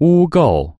污垢。